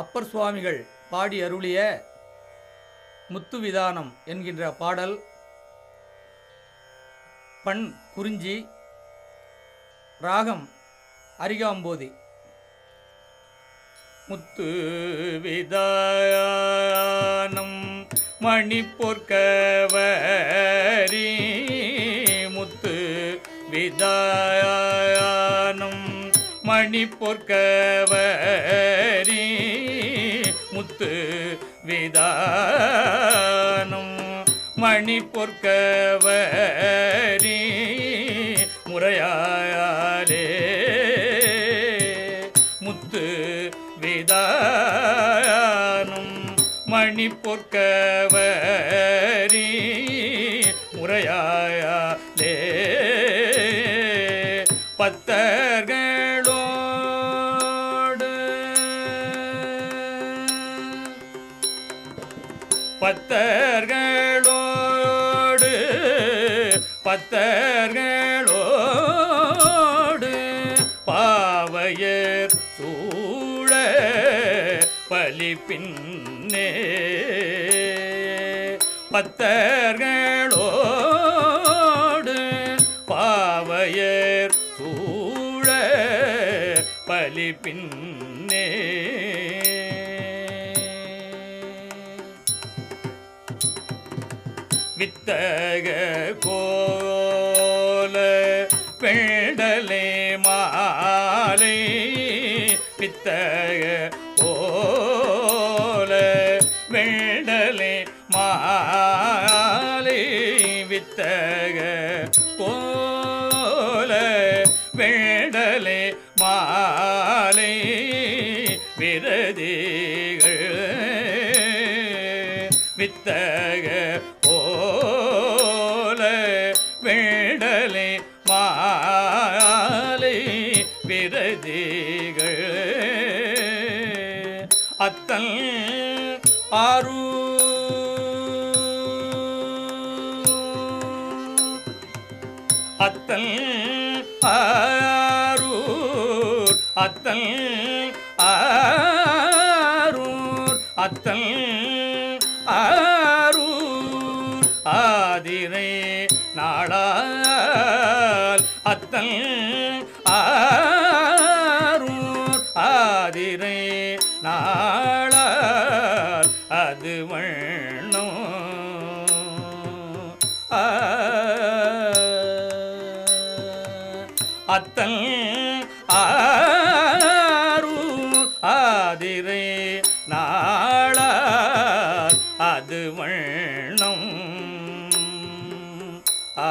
அப்பர் சுவாமிகள் பாடி அருளிய முத்துவிதானம் என்கின்ற பாடல் பண் குறிஞ்சி ராகம் அரிகாம்போதி. முத்து விதானம் மணிப்பொற்கவரி. முத்து விதானம் மணி பொற்கவரி விதானம் மணி பொற்கவரி முறையாலே முத்து விதானம் மணி பொற்கவரி முறையாலே பத்தர்கள் பத்தர்களோடு பத்தர்களோடு பாவையர் சூழ பலி பின்னே. பத்தர்களோடு பாவையர் சூழ பலி பின்னே. வித்தக கோல பெண்டலே மாலை. வித்தக கோல வெண்டலே மாலை. வித்தக கோல வெண்டலே மாலை. விரதிகள் வித்தக மாலை மாலை விரதிகள். அத்தல் ஆறு அத்தல் ஆரூர். அத்தல் ஆரூர். அத்தல் ஆரூர். ஆதிரை நாளால் அத்தல் ஆரூர் ஆதிரை நாள அது வண்ணம் அத்தல் ஆரூர் ஆதிரை நாள அது வண்ணம். ஆ.